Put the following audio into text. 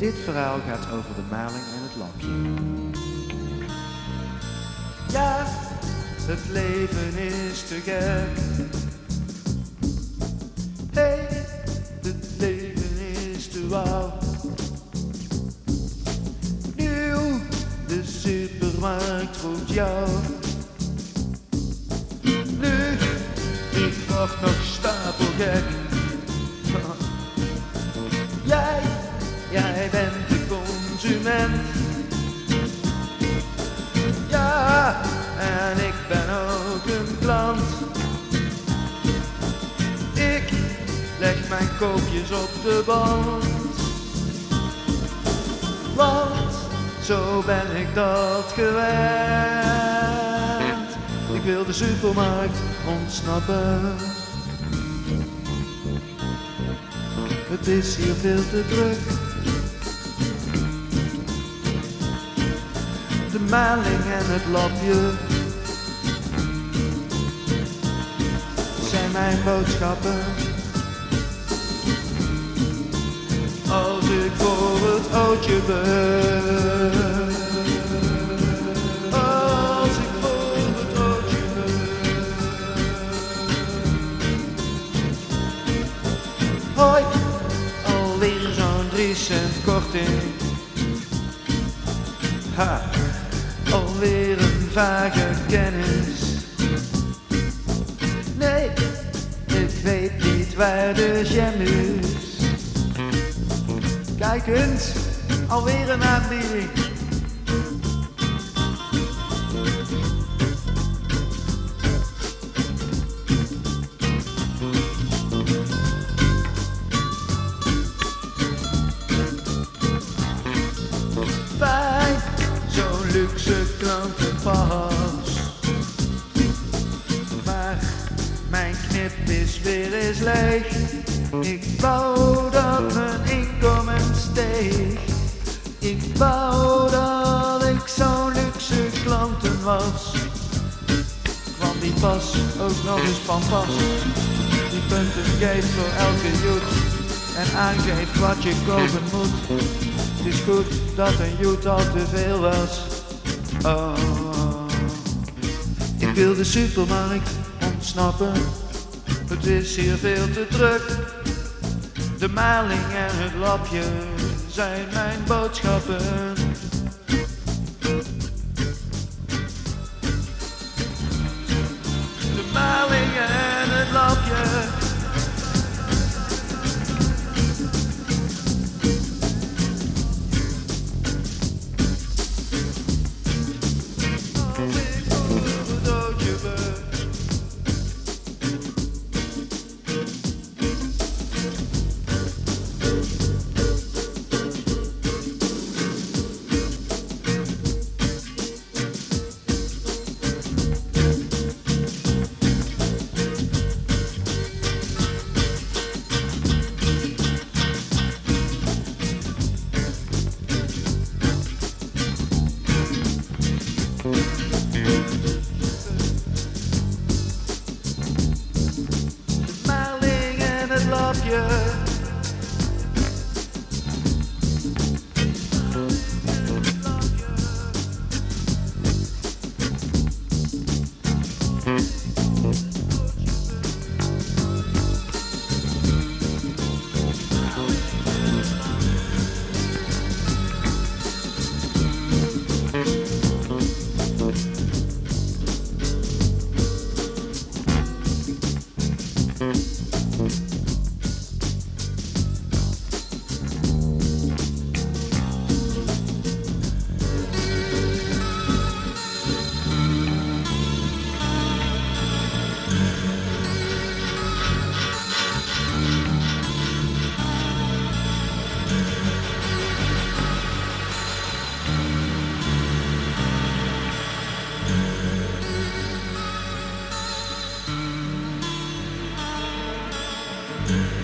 Dit verhaal gaat over de maling en het lapje. Ja, het leven is te gek. Hey, het leven is te wauw. Nieuw, de supermarkt roept jou. Nu, ik word nog stapelgek. Ja, en ik ben ook een klant. Ik leg mijn koopjes op de band. Want zo ben ik dat gewend. Ik wil de supermarkt ontsnappen. Het is hier veel te druk. De maling en het lapje zijn mijn boodschappen. Als ik voor het ootje ben. Als ik voor het ootje ben. Hoi, alweer zo'n drie cent korting. Ha, alweer een vage kennis. Nee, ik weet niet waar de jam is. Kijk eens, alweer een aanbieding. Is weer eens leeg. Ik wou dat mijn inkomen steeg. Ik wou dat ik zo'n luxe klanten was. Kwam die pas ook nog eens van pas. Die punten geeft voor elke joet. En aangeeft wat je kopen moet. Het is goed dat een joet al te veel was. Oh, ik wil de supermarkt ontsnappen. Het is hier veel te druk. De maling en het lapje zijn mijn boodschappen. Yeah. Mm-hmm.